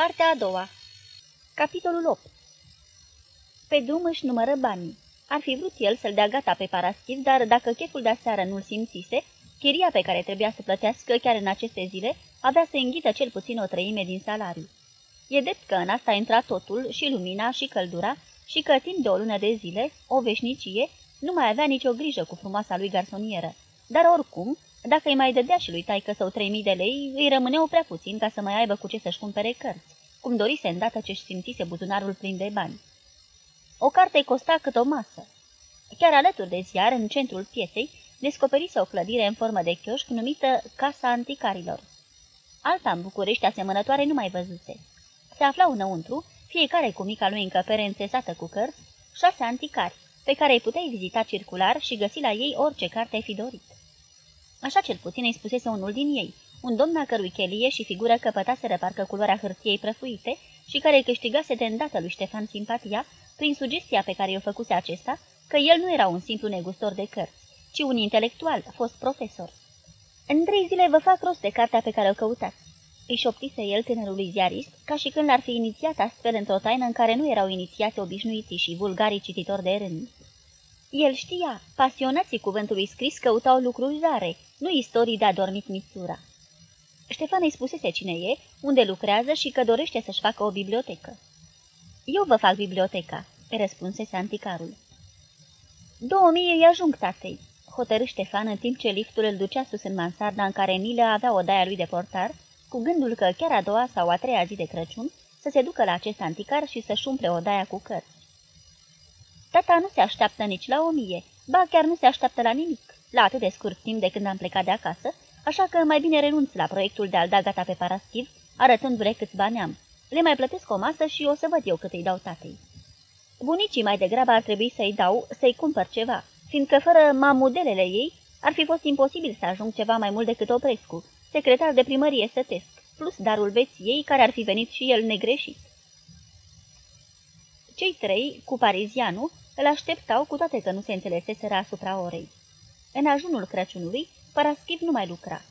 Partea a doua Capitolul 8 Pe drum își numără banii. Ar fi vrut el să-l dea gata pe paraschiv, dar dacă cheful de aseară nu-l simțise, chiria pe care trebuia să plătească chiar în aceste zile avea să înghită cel puțin o treime din salariu. E drept că în asta intra totul, și lumina, și căldura, și că timp de o lună de zile, o veșnicie, nu mai avea nicio grijă cu frumoasa lui garsonieră. Dar oricum, dacă îi mai dădea și lui taică sau trei mii de lei, îi rămâneau prea puțin ca să mai aibă cu ce să-și cumpere cărți, cum dorise îndată ce-și simțise buzunarul plin de bani. O carte costa cât o masă. Chiar alături de ziar, în centrul piesei, descoperise o clădire în formă de chioșc numită Casa Anticarilor. Alta în București asemănătoare nu mai văzuse. Se aflau înăuntru, fiecare cu mica lui încăpere înțesată cu cărți, șase anticari, pe care îi puteai vizita circular și găsi la ei orice carte ai fi dorit. Așa cel puțin îi spusese unul din ei, un domn a cărui chelie și figură căpătaseră parcă culoarea hârtiei prăfuite și care câștigase de îndată lui Ștefan simpatia prin sugestia pe care o făcuse acesta că el nu era un simplu negustor de cărți, ci un intelectual, fost profesor. În trei zile vă fac rost de cartea pe care o căutați. Îi șoptise el tânărului ziarist, ca și când l-ar fi inițiat astfel într-o taină în care nu erau inițiați obișnuiții și vulgarii cititori de rând. El știa, pasionații cuvântului scris căutau lucruri rare, nu istorii de adormit mițura. Ștefan îi spusese cine e, unde lucrează și că dorește să-și facă o bibliotecă. Eu vă fac biblioteca," răspunsese anticarul. Două mii îi ajung tatei," hotărâ Ștefan în timp ce liftul îl ducea sus în mansarda în care Nilă avea o daia lui de portar, cu gândul că chiar a doua sau a treia zi de Crăciun să se ducă la acest anticar și să-și umple o daia cu cărți. Tata nu se așteaptă nici la o mie, ba chiar nu se așteaptă la nimic, la atât de scurt timp de când am plecat de acasă, așa că mai bine renunț la proiectul de a-l da gata pe paraschiv, arătându-le câți bani am. Le mai plătesc o masă și o să văd eu cât îi dau tatei. Bunicii mai degrabă ar trebui să-i dau, să-i cumpăr ceva, fiindcă fără mamudelele ei ar fi fost imposibil să ajung ceva mai mult decât Oprescu, secretar de primărie sătesc, plus darul beției care ar fi venit și el negreșit. Cei trei, cu parizianul, îl așteptau cu toate că nu se înțeleseseră asupra orei. În ajunul Crăciunului, Paraschiv nu mai lucra.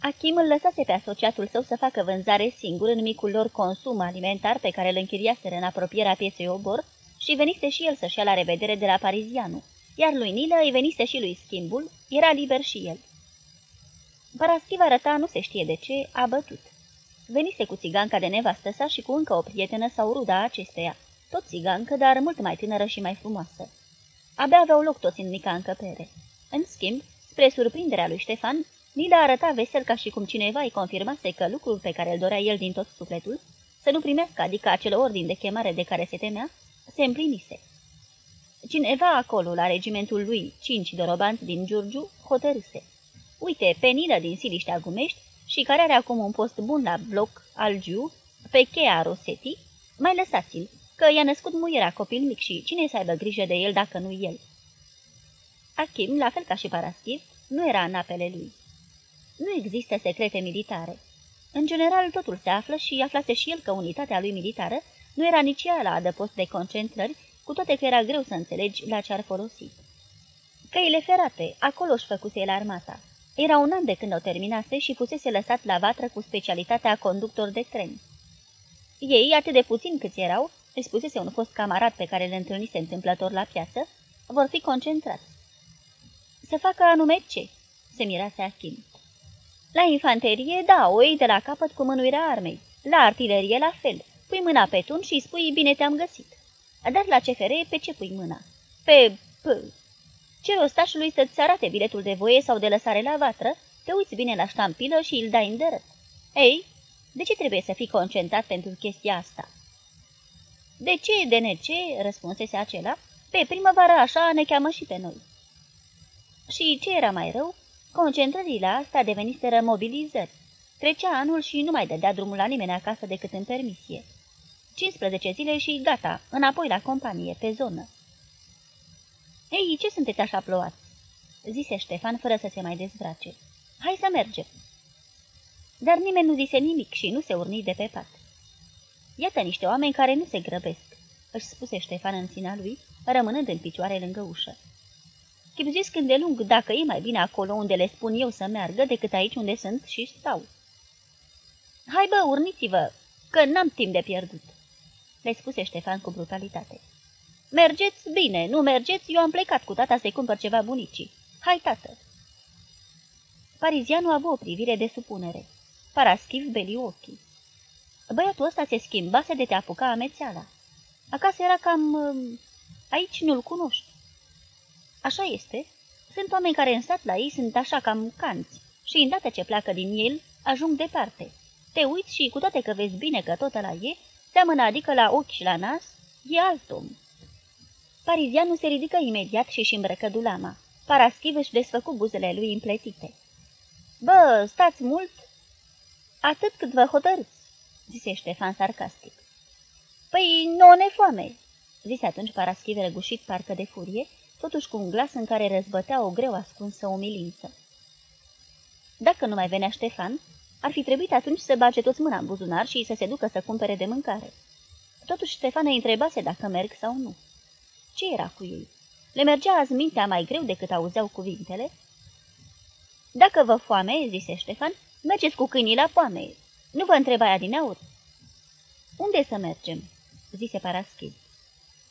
Achim îl lăsase pe asociatul său să facă vânzare singur în micul lor consum alimentar pe care îl închiriaseră în apropierea pieței obor și venise și el să-și ia la revedere de la parizianu, iar lui Nilă îi venise și lui schimbul, era liber și el. Paraschiv arăta, nu se știe de ce, a bătut. Venise cu țiganca de nevastă sa și cu încă o prietenă sau ruda acesteia, tot țigancă, dar mult mai tânără și mai frumoasă. Abia aveau loc toți în mica încăpere. În schimb, spre surprinderea lui Ștefan, Nila arăta vesel ca și cum cineva îi confirmase că lucrul pe care îl dorea el din tot sufletul, să nu primească, adică acel ordin de chemare de care se temea, se împlinise. Cineva acolo, la regimentul lui, cinci dorobanți din Giurgiu, hotărâse. Uite, pe Nilă din Siliștea Gumești și care are acum un post bun la bloc al Giu, pe cheia Rosetti, mai lăsați-l, că i-a născut muierea copil mic și cine să aibă grijă de el dacă nu el? Achim, la fel ca și Paraschiv, nu era în apele lui. Nu există secrete militare. În general, totul se află și aflase și el că unitatea lui militară nu era nici ea la adăpost de concentrări, cu toate că era greu să înțelegi la ce ar folosi. Căile ferate, acolo își făcuse el armata. Era un an de când o terminase și fusese lăsat la vatră cu specialitatea conductor de tren. Ei, atât de puțin câți erau, îi spusese un fost camarat pe care îl întâlnise întâmplător la piață, vor fi concentrați. Să facă anume ce? se mirase Achim. La infanterie, da, o iei de la capăt cu mânuirea armei. La artilerie, la fel. Pui mâna pe tun și îi spui, bine te-am găsit. Dar la CFR, pe ce pui mâna? Pe... P. Ce rostașului să-ți arate biletul de voie sau de lăsare la vatră, te uiți bine la ștampilă și îl dai în dărăt. Ei, de ce trebuie să fii concentrat pentru chestia asta? De ce, de nece, răspunsese acela, pe primăvară așa ne cheamă și pe noi. Și ce era mai rău, concentrările astea deveniseră mobilizări. Trecea anul și nu mai dădea drumul la nimeni acasă decât în permisie. 15 zile și gata, înapoi la companie, pe zonă. Ei, ce sunteți așa plouați?" zise Ștefan fără să se mai dezbrace. Hai să mergem." Dar nimeni nu zise nimic și nu se urni de pe pat. Iată niște oameni care nu se grăbesc, își spuse Ștefan în sina lui, rămânând în picioare lângă ușă. Chipzuiesc îndelung dacă e mai bine acolo unde le spun eu să meargă decât aici unde sunt și stau. Hai bă, urniți-vă!" că n-am timp de pierdut, le spuse Ștefan cu brutalitate. Mergeți bine, nu mergeți, eu am plecat cu tata să-i cumpăr ceva bunicii. Hai, tată! Parizianul a avut o privire de supunere. Paraschiv beli ochii. Băiatul ăsta se schimbase de te apuca amețeala. Acasă era cam... Um, aici nu-l cunoști. Așa este. Sunt oameni care în sat la ei sunt așa cam canți și îndată ce pleacă din el, ajung departe. Te uiți și, cu toate că vezi bine că tot la e, seamănă adică la ochi și la nas, e alt om. Parizianul se ridică imediat și își îmbrăcă dulama. Paraschiv își desfăcu buzele lui împletite. Bă, stați mult?" Atât cât vă hotărâți," zise Ștefan sarcastic. Păi, nu ne foame," zise atunci Paraschiv răgușit parcă de furie, totuși cu un glas în care răzbătea o greu ascunsă umilință. Dacă nu mai venea Ștefan, ar fi trebuit atunci să bage toți mâna în buzunar și să se ducă să cumpere de mâncare. Totuși Ștefan îi întrebase dacă merg sau nu. Ce era cu ei? Le mergea azi mintea mai greu decât auzeau cuvintele? Dacă vă foame, zise Ștefan, mergeți cu câinii la foame. Nu vă întreba din aur. Unde să mergem? zise Paraschiv.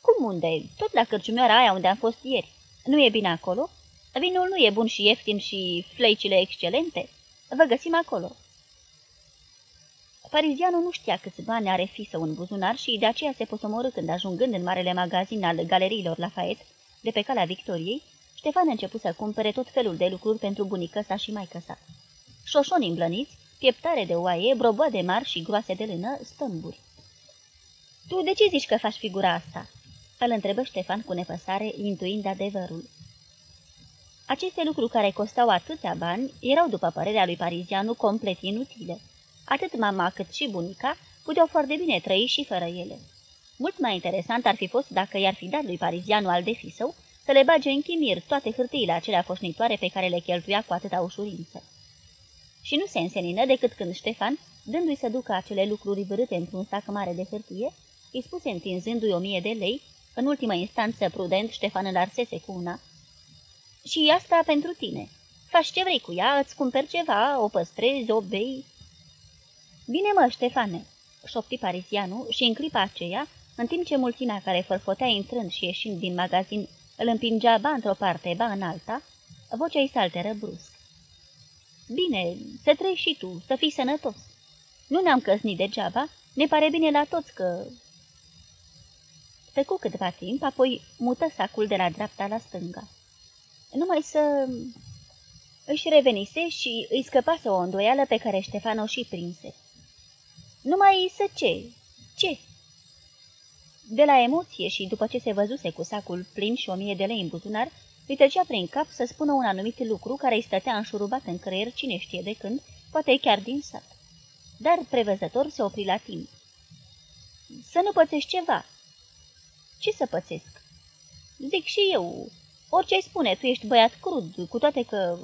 Cum unde? Tot la cărciumioara aia unde am fost ieri. Nu e bine acolo? Vinul nu e bun și ieftin și fleicile excelente? Vă găsim acolo. Parizianul nu știa câți bani are fisă un buzunar și de aceea se posomorâ când ajungând în marele magazin al galeriilor Lafayette, de pe calea Victoriei, Ștefan a început să cumpere tot felul de lucruri pentru bunică sa și maică sa. Șoșoni îmblăniți, pieptare de oaie, broboade mari și groase de lână, stâmburi. Tu de ce zici că faci figura asta?" Îl întrebă Ștefan cu nepăsare, intuind adevărul. Aceste lucruri care costau atâția bani erau, după părerea lui Parizianu, complet inutile. Atât mama cât și bunica puteau foarte bine trăi și fără ele. Mult mai interesant ar fi fost dacă i-ar fi dat lui Parizianu al de său să le bage în chimir toate hârtiile acelea foșnitoare pe care le cheltuia cu atâta ușurință. Și nu se însenină decât când Ștefan, dându-i să ducă acele lucruri vârâte într-un sac mare de hârtie, îi spuse întinzându-i o mie de lei, în ultima instanță prudent Ștefan îl arsese cu una. Și asta pentru tine. Faci ce vrei cu ea, îți cumperi ceva, o păstrezi, o bei, Bine mă, Ștefane!" șopti Parisianu și în clipa aceea, în timp ce mulțimea care fărfotea intrând și ieșind din magazin îl împingea ba într-o parte, ba în alta, vocea îi salteră brusc. Bine, să trăi și tu, să fii sănătos. Nu ne-am căsnit degeaba, ne pare bine la toți că... Tăcu câtva timp, apoi mută sacul de la dreapta la stânga. Numai să... Își revenise și îi scăpase o îndoială pe care Ștefan o și prinse. Numai să ce? Ce? De la emoție și după ce se văzuse cu sacul plin și o mie de lei în buzunar, îi trecea prin cap să spună un anumit lucru care îi stătea înșurubat în creier cine știe de când, poate chiar din sat. Dar prevăzător se opri la timp. Să nu pățești ceva. Ce să pățesc? Zic și eu. Orice ai spune, tu ești băiat crud, cu toate că...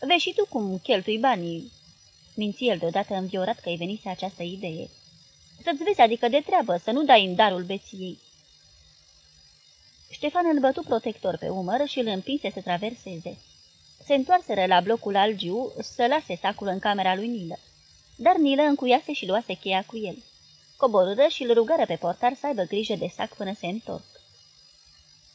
Vezi și tu cum cheltui banii, minți el deodată înviorat că-i venise această idee. Să-ți vezi, adică de treabă, să nu dai în darul beției. Ștefan îl bătu protector pe umăr și îl împinse să traverseze. Se întoarseră la blocul al Giu să lase sacul în camera lui Nilă. Dar Nilă încuiase și luase cheia cu el. Coborâră și îl rugără pe portar să aibă grijă de sac până se întorc.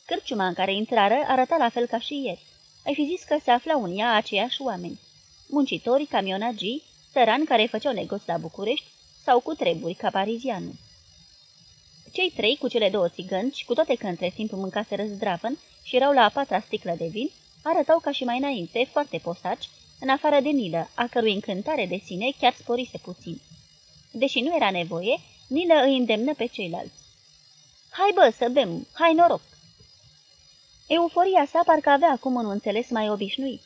Cârciuma în care intrară arăta la fel ca și ieri. Ai fi zis că se aflau în ea aceiași oameni. Muncitori, camionagii, țărani care făceau negoți la București sau cu treburi ca parizianul. Cei trei, cu cele două țigănci, cu toate că între timp mâncaseră zdravăn și erau la a patra sticlă de vin, arătau ca și mai înainte, foarte posaci, în afară de Nilă, a cărui încântare de sine chiar sporise puțin. Deși nu era nevoie, Nilă îi îndemnă pe ceilalți. Hai bă, să bem, hai noroc! Euforia sa parcă avea acum un înțeles mai obișnuit.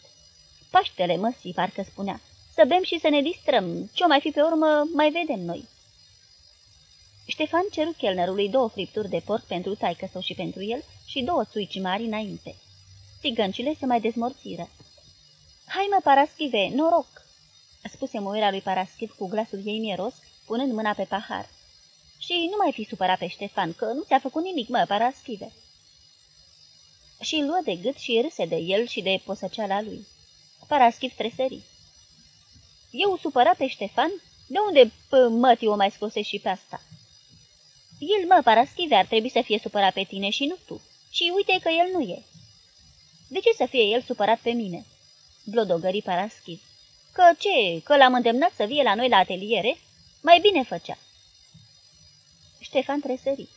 Paștele măsii, parcă spunea, să bem și să ne distrăm. Ce-o mai fi pe urmă, mai vedem noi. Ștefan ceru chelnerului două fripturi de porc pentru taică sau și pentru el și două țuici mari înainte. Țigăncile se mai dezmorțiră. Hai mă, Paraschive, noroc!" spuse moira lui Paraschiv cu glasul ei mieros, punând mâna pe pahar. Și nu mai fi supărat pe Ștefan, că nu ți-a făcut nimic, mă, Paraschive." Și luă de gât și râse de el și de posăceala lui. Paraschiv tresării. Eu supărat pe Ștefan? De unde mătii o mai scose și pe asta?" El, mă, Paraschive, ar trebui să fie supărat pe tine și nu tu. Și uite că el nu e." De ce să fie el supărat pe mine?" blodogări Paraschiv. Că ce, că l-am îndemnat să vie la noi la ateliere? Mai bine făcea." Ștefan tresări.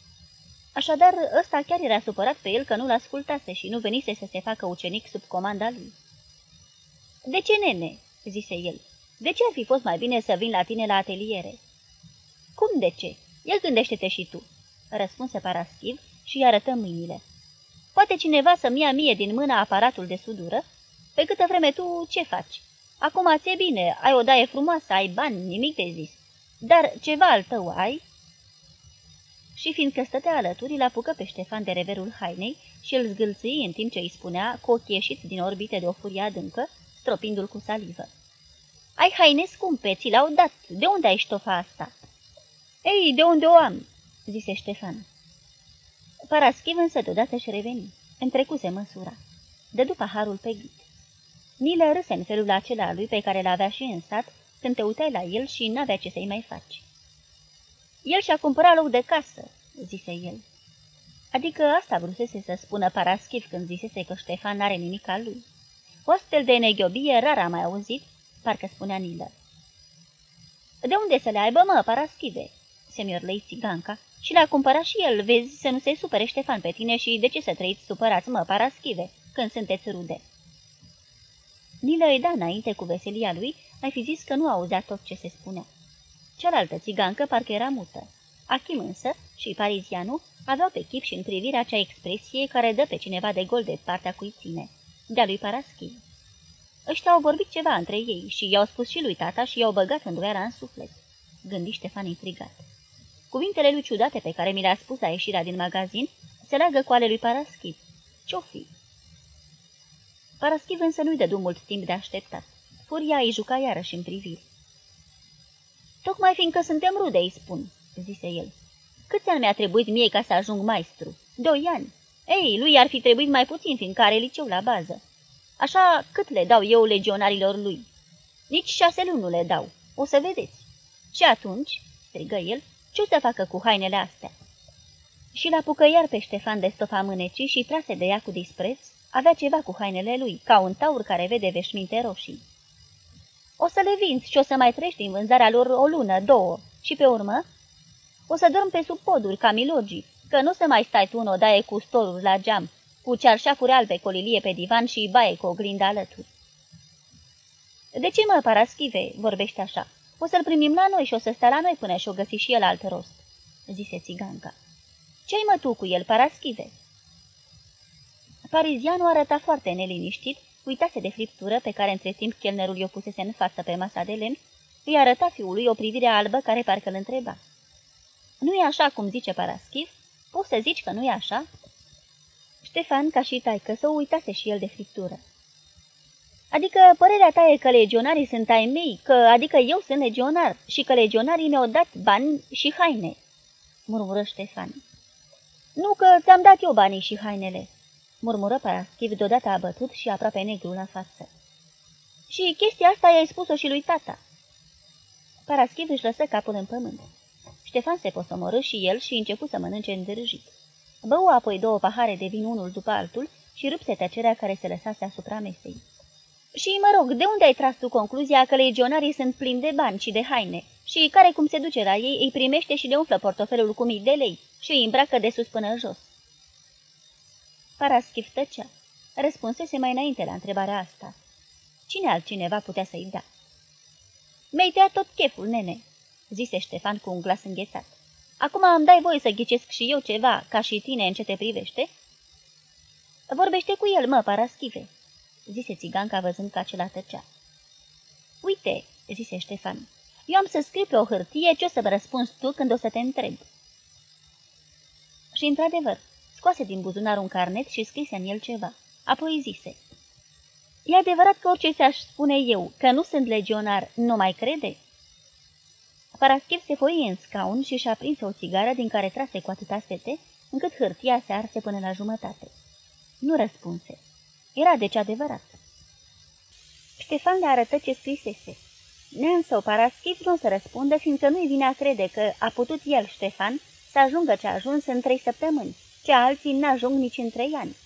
Așadar, ăsta chiar era supărat pe el că nu-l ascultase și nu venise să se facă ucenic sub comanda lui. De ce, nene?" zise el. De ce ar fi fost mai bine să vin la tine la ateliere?" Cum de ce? El gândește-te și tu," răspunse Paraschiv și arătă mâinile. Poate cineva să-mi ia mie din mână aparatul de sudură? Pe câtă vreme tu ce faci? Acum ți-e bine, ai o daie frumoasă, ai bani, nimic de zis. Dar ceva al tău ai?" Și fiindcă stătea alături, îl apucă pe Ștefan de reverul hainei și îl zgâlțâi în timp ce îi spunea, cu ochii ieșiți din orbite de o furie adâncă, stropindu-l cu salivă. Ai haine scumpe, ți l-au dat. De unde ai ștofa asta?" Ei, de unde o am?" zise Ștefan. Paraschiv însă deodată și reveni. Întrecuse măsura. Dădu paharul pe ghit. Nilă râse în felul acela lui pe care l-avea și în sat, când te uitai la el și n-avea ce să-i mai faci. El și-a cumpărat loc de casă," zise el. Adică asta vrusese să spună Paraschiv când zisese că Ștefan n-are nimic al lui. O astfel de neghiobie rar am mai auzit, parcă spunea Nilă. De unde să le aibă, mă, Paraschive?" se miorlăi țiganca. Și l-a cumpărat și el, vezi, să nu se supere Ștefan pe tine și de ce să trăiți supărați, mă, Paraschive, când sunteți rude?" Nilă îi da înainte cu veselia lui, ai fi zis că nu auzea tot ce se spunea. Cealaltă țigancă parcă era mută. Achim însă și parizianul aveau pe chip și în privire acea expresie care dă pe cineva de gol de partea cui ține, de-a lui Paraschiv. Ăștia au vorbit ceva între ei și i-au spus și lui tata și i-au băgat îndoiara în suflet. Gândi Ștefan intrigat. Cuvintele lui ciudate pe care mi le-a spus la ieșirea din magazin se leagă cu ale lui Paraschiv. Ce-o fi? Paraschiv însă nu-i dădu mult timp de așteptat. Furia îi juca iarăși în priviri. Tocmai fiindcă suntem rude, îi spun, zise el. Câți ani mi-a trebuit mie ca să ajung maestru? Doi ani. Ei, lui ar fi trebuit mai puțin, fiindcă are liceu la bază. Așa cât le dau eu legionarilor lui? Nici șase luni nu le dau. O să vedeți. Și atunci, strigă el, ce o să facă cu hainele astea? Și l apucă iar pe Ștefan de stofa mânecii și trase de ea cu dispreț, avea ceva cu hainele lui, ca un taur care vede veșminte roșii. O să le vinzi și o să mai trăiești în vânzarea lor o lună, două, și pe urmă o să dorm pe sub poduri, ca milogii, că nu să mai stai tu în odaie cu stoluri la geam, cu cearșafuri albe colilie pe divan și baie cu oglindă alături. De ce mă, Paraschive, vorbește așa? O să-l primim la noi și o să stea la noi până și-o găsi și el alt rost," zise țiganca. Ce-ai mă tu cu el, Paraschive?" Parizianul arăta foarte neliniștit, uitase de friptură pe care între timp chelnerul i-o pusese în față pe masa de lemn, îi arăta fiului o privire albă care parcă îl întreba. Nu e așa cum zice Paraschiv? Poți să zici că nu e așa?" Ștefan, ca și taică, să uitase și el de friptură. Adică părerea ta e că legionarii sunt ai mei, că adică eu sunt legionar și că legionarii mi-au dat bani și haine, murmură Ștefan. Nu că ți-am dat eu banii și hainele, murmură Paraschiv deodată abătut și aproape negru la față. Și chestia asta i-ai spus-o și lui tata. Paraschiv își lăsă capul în pământ. Ștefan se posomorâ și el și începu să mănânce îndrăjit. Bău apoi două pahare de vin unul după altul și rupse tăcerea care se lăsase asupra mesei. Și, mă rog, de unde ai tras tu concluzia că legionarii sunt plini de bani și de haine și care, cum se duce la ei, îi primește și le umflă portofelul cu mii de lei și îi îmbracă de sus până jos? Paraschif tăcea. Răspunsese mai înainte la întrebarea asta. Cine altcineva putea să-i da? Mi-ai tăiat tot cheful, nene," zise Ștefan cu un glas înghețat. Acum îmi dai voie să ghicesc și eu ceva, ca și tine în ce te privește?" Vorbește cu el, mă, Paraschive," zise țiganca văzând că acela tăcea. Uite, zise Ștefan, eu am să scriu pe o hârtie ce o să vă răspunzi tu când o să te întreb. Și într-adevăr, scoase din buzunar un carnet și scrise în el ceva. Apoi zise, E adevărat că orice ți-aș spune eu, că nu sunt legionar, nu mai crede?" Paraschiv se foi în scaun și și-a prins o țigară din care trase cu atâta sete, încât hârtia se arse până la jumătate. Nu răspunse. Era deci adevărat. Ștefan le arătă ce scrisese. Nean sau Paraschiv nu o să răspundă, fiindcă nu-i vine a crede că a putut el, Ștefan, să ajungă ce a ajuns în trei săptămâni, ce alții n-ajung nici în trei ani.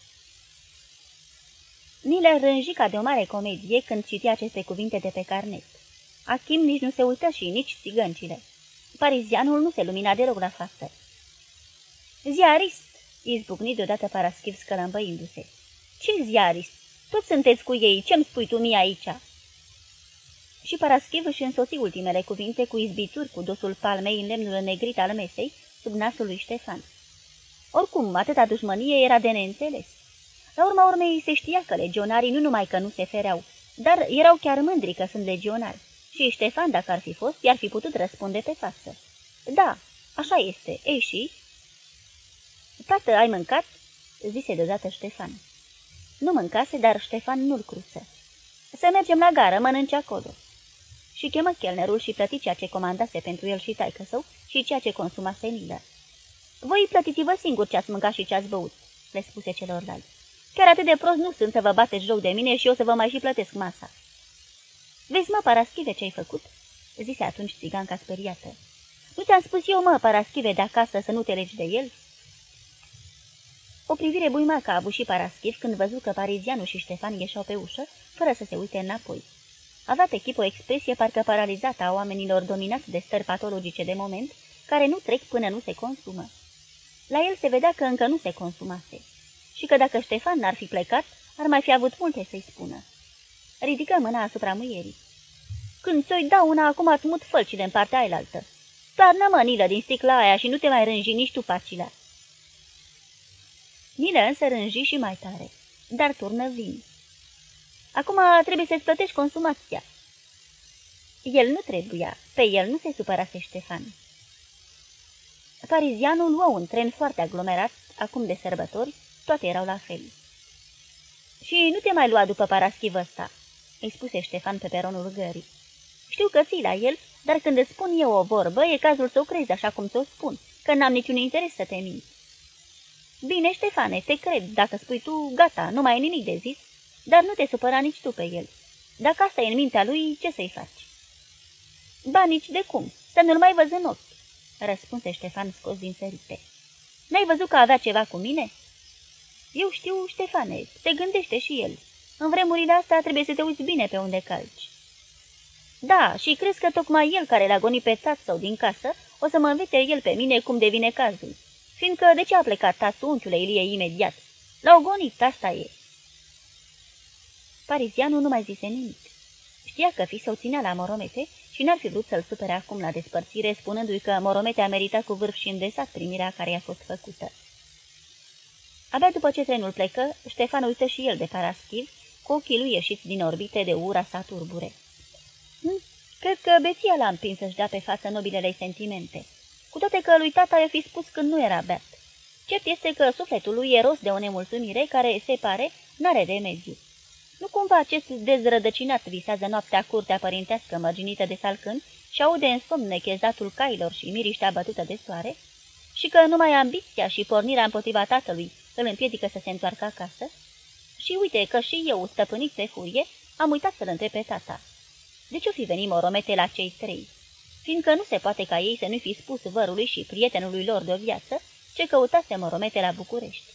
Nile rânji ca de o mare comedie când citea aceste cuvinte de pe carnet. Achim nici nu se uită și nici țigăncile. Parizianul nu se lumina deloc la față. Ziarist, izbucni deodată Paraschiv scălămbăindu-se. Ce ziarist? Toți sunteți cu ei, ce-mi spui tu mie aici?" Și Paraschiv își însoți ultimele cuvinte cu izbituri cu dosul palmei în lemnul negrit al mesei, sub nasul lui Ștefan. Oricum, atâta dușmănie era de neînțeles. La urma urmei se știa că legionarii nu numai că nu se fereau, dar erau chiar mândri că sunt legionari. Și Ștefan, dacă ar fi fost, i-ar fi putut răspunde pe față. Da, așa este. Ei și? Tată, ai mâncat?" zise deodată Ștefan. Nu mâncase, dar Ștefan nu-l cruță. Să mergem la gară, mănânci acolo." Și chemă chelnerul și plăti ceea ce comandase pentru el și taică său și ceea ce consumase Nilă. Voi plătiți-vă singur ce ați mâncat și ce ați băut," le spuse celorlalți. Chiar atât de prost nu sunt să vă bateți joc de mine și eu să vă mai și plătesc masa." Vezi, mă, Paraschive, ce-ai făcut?" zise atunci țiganca speriată. Nu ți-am spus eu, mă, Paraschive, de acasă să nu te legi de el?" O privire buimacă a avut și Paraschiv când văzu că parizianul și Ștefan ieșeau pe ușă, fără să se uite înapoi. Avea pe chip o expresie parcă paralizată a oamenilor dominați de stări patologice de moment, care nu trec până nu se consumă. La el se vedea că încă nu se consumase și că dacă Ștefan n-ar fi plecat, ar mai fi avut multe să-i spună. Ridică mâna asupra muierii. Când ți-o dau una, acum ați mut fălcile în partea ailaltă. Toarnă mănilă din sticla aia și nu te mai rânji nici tu pacilea. Nilă însă rânji și mai tare, dar turnă vin. Acum trebuie să-ți plătești consumația. El nu trebuia, pe el nu se supărase Ștefan. Parizianul luă un tren foarte aglomerat, acum de sărbători, toate erau la fel. Și nu te mai lua după paraschivă ăsta, îi spuse Ștefan pe peronul gării. Știu că ții la el, dar când îți spun eu o vorbă, e cazul să o crezi așa cum ți-o spun, că n-am niciun interes să te minți. Bine, Ștefane, te cred, dacă spui tu, gata, nu mai e nimic de zis, dar nu te supăra nici tu pe el. Dacă asta e în mintea lui, ce să-i faci? Ba, nici de cum, să nu-l mai văz în ochi, răspunse Ștefan scos din ferite. N-ai văzut că avea ceva cu mine? Eu știu, Ștefane, te gândește și el. În vremurile astea trebuie să te uiți bine pe unde calci. Da, și crezi că tocmai el care l-a gonit pe tat sau din casă, o să mă învețe el pe mine cum devine cazul. Fiindcă de ce a plecat tatul unchiule Ilie imediat? L-au gonit, asta e. Parizianul nu mai zise nimic. Știa că fi o ținea la Moromete și n-ar fi vrut să-l supere acum la despărțire, spunându-i că Moromete a meritat cu vârf și îndesat primirea care i-a fost făcută. Abia după ce trenul plecă, Ștefan uită și el de Paraschiv, cu ochii lui ieșiți din orbite de ura sa turbure. Hm, cred că beția l-a împins să-și dea pe față nobilele sentimente, cu toate că lui tata i-a fi spus când nu era beat. Cert este că sufletul lui e rost de o nemulțumire care, se pare, n-are remediu. Nu cumva acest dezrădăcinat visează noaptea curtea părintească mărginită de salcâni și aude în somn nechezatul cailor și miriștea bătută de soare? Și că numai ambiția și pornirea împotriva tatălui îl împiedică să se întoarcă acasă? Și uite că și eu, stăpânit pe furie, am uitat să-l întreb pe tata. De ce-o fi venit moromete la cei trei? Fiindcă nu se poate ca ei să nu fi spus vărului și prietenului lor de o viață ce căutase moromete la București.